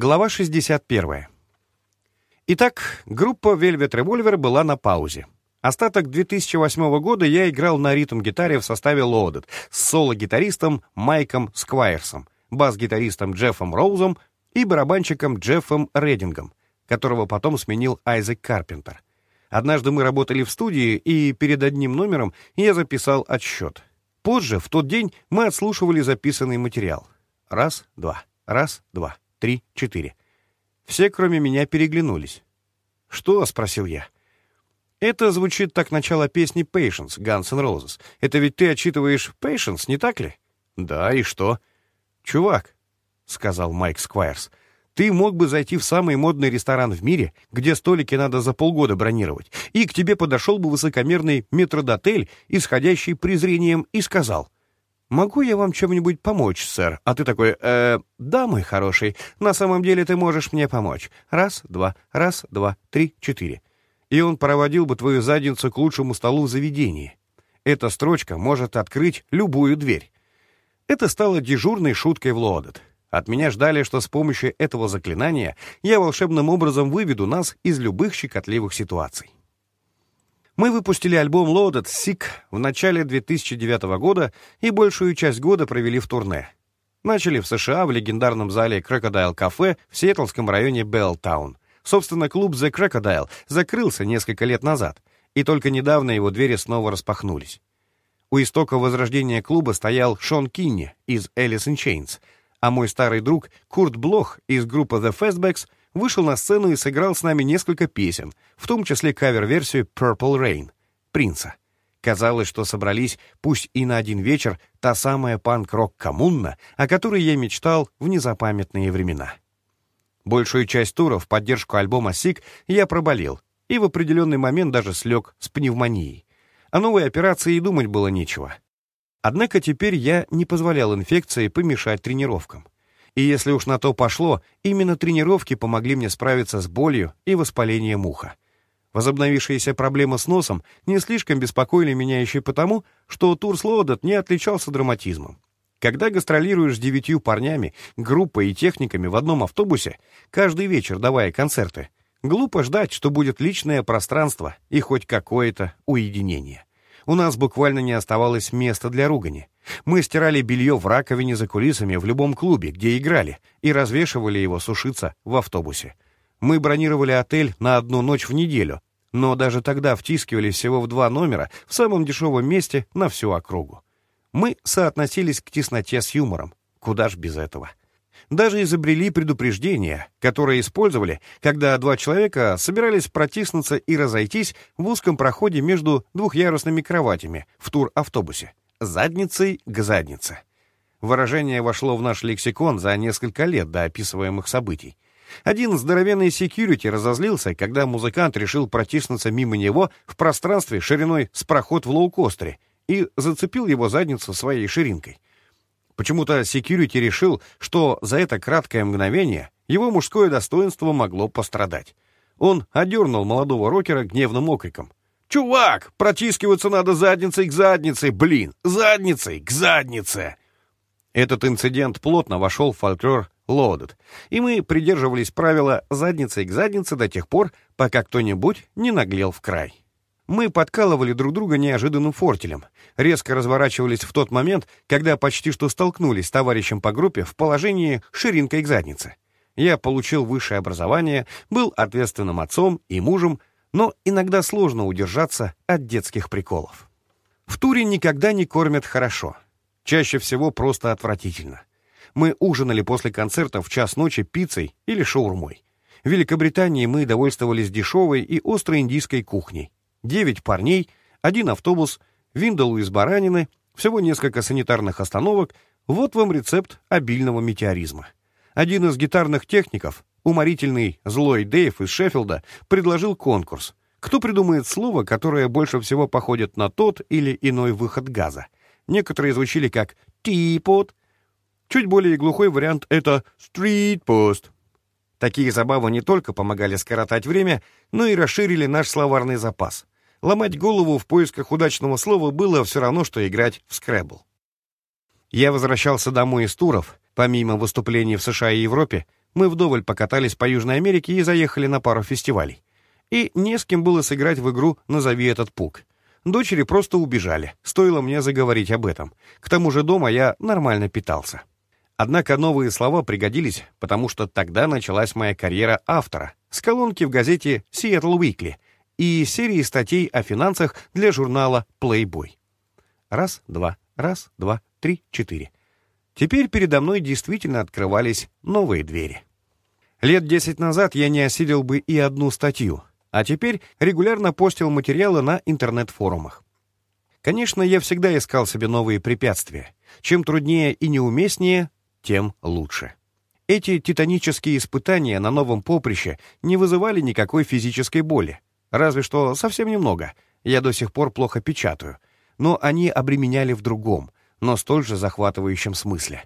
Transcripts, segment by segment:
Глава 61. Итак, группа Velvet Revolver была на паузе. Остаток 2008 года я играл на ритм-гитаре в составе Loaded с соло-гитаристом Майком Сквайрсом, бас-гитаристом Джеффом Роузом и барабанщиком Джеффом Редингом, которого потом сменил Айзек Карпентер. Однажды мы работали в студии, и перед одним номером я записал отсчет. Позже, в тот день, мы отслушивали записанный материал. Раз, два, раз, два три, четыре. Все, кроме меня, переглянулись. «Что?» — спросил я. «Это звучит так начало песни Patience, Guns N' Roses. Это ведь ты отчитываешь Patience, не так ли?» «Да, и что?» «Чувак», — сказал Майк Сквайрс, «ты мог бы зайти в самый модный ресторан в мире, где столики надо за полгода бронировать, и к тебе подошел бы высокомерный метродотель, исходящий презрением, и сказал — «Могу я вам чем-нибудь помочь, сэр?» А ты такой, э, «Да, мой хороший, на самом деле ты можешь мне помочь. Раз, два, раз, два, три, четыре». И он проводил бы твою задницу к лучшему столу в заведении. Эта строчка может открыть любую дверь. Это стало дежурной шуткой в Лоодет. От меня ждали, что с помощью этого заклинания я волшебным образом выведу нас из любых щекотливых ситуаций. Мы выпустили альбом Loaded Sick в начале 2009 года и большую часть года провели в турне. Начали в США в легендарном зале Crocodile Cafe в Сиэтлском районе Беллтаун. Собственно, клуб The Crocodile закрылся несколько лет назад, и только недавно его двери снова распахнулись. У истока возрождения клуба стоял Шон Кинни из Alice in Chains, а мой старый друг Курт Блох из группы The Fastbacks вышел на сцену и сыграл с нами несколько песен, в том числе кавер-версию Purple Rain, Принца. Казалось, что собрались, пусть и на один вечер, та самая панк-рок-коммуна, о которой я мечтал в незапамятные времена. Большую часть тура в поддержку альбома «Сик» я проболел, и в определенный момент даже слег с пневмонией. О новой операции и думать было нечего. Однако теперь я не позволял инфекции помешать тренировкам. И если уж на то пошло, именно тренировки помогли мне справиться с болью и воспалением уха. Возобновившиеся проблемы с носом не слишком беспокоили меня еще потому, что тур Слоудет не отличался драматизмом. Когда гастролируешь с девятью парнями, группой и техниками в одном автобусе, каждый вечер давая концерты, глупо ждать, что будет личное пространство и хоть какое-то уединение. У нас буквально не оставалось места для ругани. Мы стирали белье в раковине за кулисами в любом клубе, где играли, и развешивали его сушиться в автобусе. Мы бронировали отель на одну ночь в неделю, но даже тогда втискивали всего в два номера в самом дешевом месте на всю округу. Мы соотносились к тесноте с юмором. Куда ж без этого? Даже изобрели предупреждения, которые использовали, когда два человека собирались протиснуться и разойтись в узком проходе между двухъярусными кроватями в тур-автобусе задницей к заднице. Выражение вошло в наш лексикон за несколько лет до описываемых событий. Один здоровенный секьюрити разозлился, когда музыкант решил протиснуться мимо него в пространстве шириной с проход в лоукостере и зацепил его задницу своей ширинкой. Почему-то секьюрити решил, что за это краткое мгновение его мужское достоинство могло пострадать. Он одернул молодого рокера гневным окриком. «Чувак, протискиваться надо задницей к заднице, блин, задницей к заднице!» Этот инцидент плотно вошел в фольклор Лодет, и мы придерживались правила задницей к заднице до тех пор, пока кто-нибудь не наглел в край. Мы подкалывали друг друга неожиданным фортелем, резко разворачивались в тот момент, когда почти что столкнулись с товарищем по группе в положении ширинкой к заднице. Я получил высшее образование, был ответственным отцом и мужем, но иногда сложно удержаться от детских приколов. В туре никогда не кормят хорошо. Чаще всего просто отвратительно. Мы ужинали после концерта в час ночи пиццей или шаурмой. В Великобритании мы довольствовались дешевой и острой индийской кухней. Девять парней, один автобус, виндалу из баранины, всего несколько санитарных остановок — вот вам рецепт обильного метеоризма. Один из гитарных техников, Уморительный злой Дэйв из Шеффилда предложил конкурс. Кто придумает слово, которое больше всего походит на тот или иной выход газа? Некоторые звучили как «типот». Чуть более глухой вариант — это «стрит-пост». Такие забавы не только помогали скоротать время, но и расширили наш словарный запас. Ломать голову в поисках удачного слова было все равно, что играть в скрэбл. Я возвращался домой из туров, помимо выступлений в США и Европе, Мы вдоволь покатались по Южной Америке и заехали на пару фестивалей. И не с кем было сыграть в игру «Назови этот пук». Дочери просто убежали, стоило мне заговорить об этом. К тому же дома я нормально питался. Однако новые слова пригодились, потому что тогда началась моя карьера автора с колонки в газете Seattle Weekly и серии статей о финансах для журнала Playboy. Раз, два, раз, два, три, четыре. Теперь передо мной действительно открывались новые двери. Лет десять назад я не осилил бы и одну статью, а теперь регулярно постил материалы на интернет-форумах. Конечно, я всегда искал себе новые препятствия. Чем труднее и неуместнее, тем лучше. Эти титанические испытания на новом поприще не вызывали никакой физической боли. Разве что совсем немного. Я до сих пор плохо печатаю. Но они обременяли в другом, но столь же захватывающем смысле.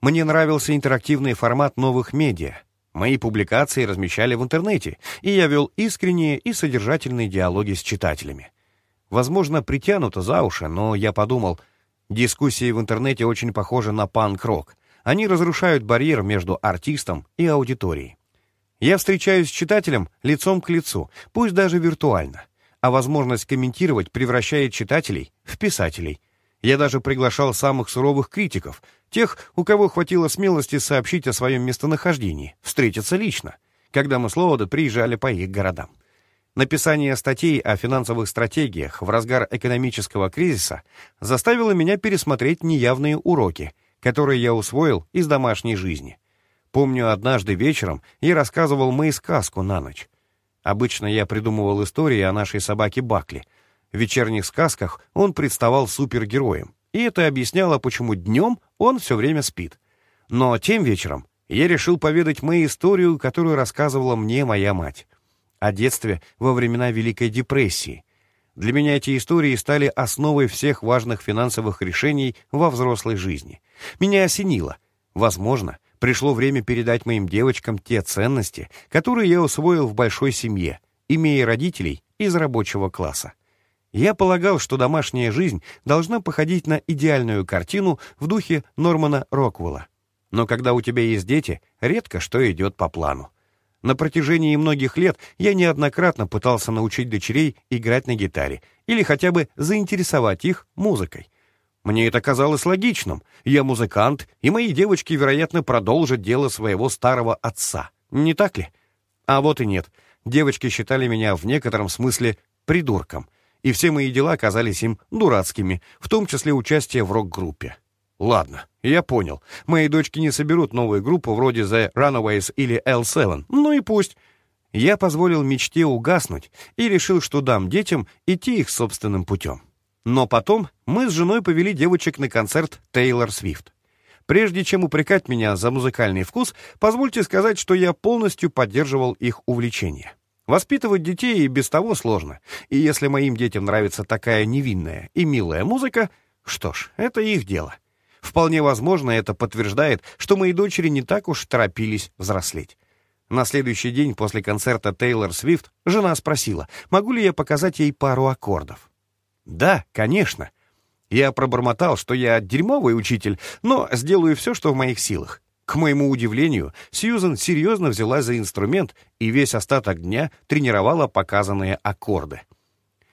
Мне нравился интерактивный формат новых медиа, Мои публикации размещали в интернете, и я вел искренние и содержательные диалоги с читателями. Возможно, притянуто за уши, но я подумал, дискуссии в интернете очень похожи на панк-рок. Они разрушают барьер между артистом и аудиторией. Я встречаюсь с читателем лицом к лицу, пусть даже виртуально, а возможность комментировать превращает читателей в писателей — я даже приглашал самых суровых критиков, тех, у кого хватило смелости сообщить о своем местонахождении, встретиться лично, когда мы с Лоуда приезжали по их городам. Написание статей о финансовых стратегиях в разгар экономического кризиса заставило меня пересмотреть неявные уроки, которые я усвоил из домашней жизни. Помню, однажды вечером я рассказывал Мэй сказку на ночь. Обычно я придумывал истории о нашей собаке Бакли — в вечерних сказках он представал супергероем, и это объясняло, почему днем он все время спит. Но тем вечером я решил поведать мою историю, которую рассказывала мне моя мать. О детстве во времена Великой депрессии. Для меня эти истории стали основой всех важных финансовых решений во взрослой жизни. Меня осенило. Возможно, пришло время передать моим девочкам те ценности, которые я усвоил в большой семье, имея родителей из рабочего класса. Я полагал, что домашняя жизнь должна походить на идеальную картину в духе Нормана Роквелла. Но когда у тебя есть дети, редко что идет по плану. На протяжении многих лет я неоднократно пытался научить дочерей играть на гитаре или хотя бы заинтересовать их музыкой. Мне это казалось логичным. Я музыкант, и мои девочки, вероятно, продолжат дело своего старого отца. Не так ли? А вот и нет. Девочки считали меня в некотором смысле придурком — и все мои дела казались им дурацкими, в том числе участие в рок-группе. Ладно, я понял. Мои дочки не соберут новую группу вроде The Runaways или L7. Ну и пусть. Я позволил мечте угаснуть и решил, что дам детям идти их собственным путем. Но потом мы с женой повели девочек на концерт Тейлор Свифт. Прежде чем упрекать меня за музыкальный вкус, позвольте сказать, что я полностью поддерживал их увлечение. Воспитывать детей и без того сложно, и если моим детям нравится такая невинная и милая музыка, что ж, это их дело. Вполне возможно, это подтверждает, что мои дочери не так уж торопились взрослеть. На следующий день после концерта Тейлор Свифт жена спросила, могу ли я показать ей пару аккордов. «Да, конечно». Я пробормотал, что я дерьмовый учитель, но сделаю все, что в моих силах. К моему удивлению, Сьюзен серьезно взялась за инструмент и весь остаток дня тренировала показанные аккорды.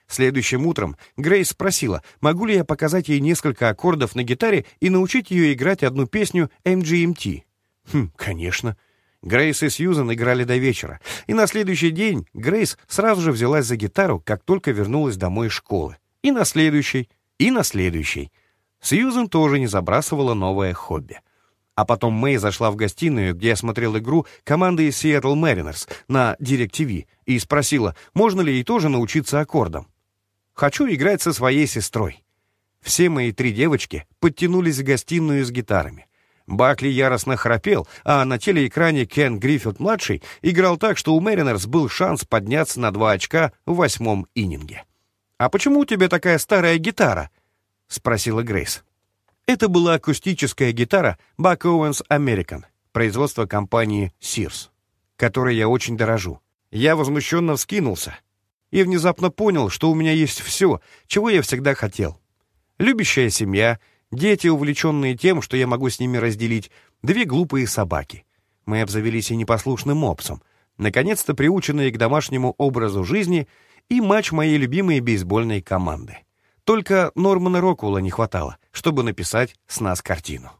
Следующим утром Грейс спросила, могу ли я показать ей несколько аккордов на гитаре и научить ее играть одну песню MGMT. Хм, конечно. Грейс и Сьюзен играли до вечера, и на следующий день Грейс сразу же взялась за гитару, как только вернулась домой из школы. И на следующий, и на следующий. Сьюзен тоже не забрасывала новое хобби — а потом Мэй зашла в гостиную, где я смотрел игру команды Seattle Mariners на DirecTV и спросила, можно ли ей тоже научиться аккордам. «Хочу играть со своей сестрой». Все мои три девочки подтянулись в гостиную с гитарами. Бакли яростно храпел, а на телеэкране Кен Гриффит-младший играл так, что у Мэринерс был шанс подняться на два очка в восьмом иннинге. «А почему у тебя такая старая гитара?» — спросила Грейс. Это была акустическая гитара Buck Owens American, производства компании Sears, которой я очень дорожу. Я возмущенно вскинулся и внезапно понял, что у меня есть все, чего я всегда хотел. Любящая семья, дети, увлеченные тем, что я могу с ними разделить, две глупые собаки. мы обзавелись и непослушным мопсом, наконец-то приученные к домашнему образу жизни и матч моей любимой бейсбольной команды. Только Нормана Рокула не хватало, чтобы написать с нас картину.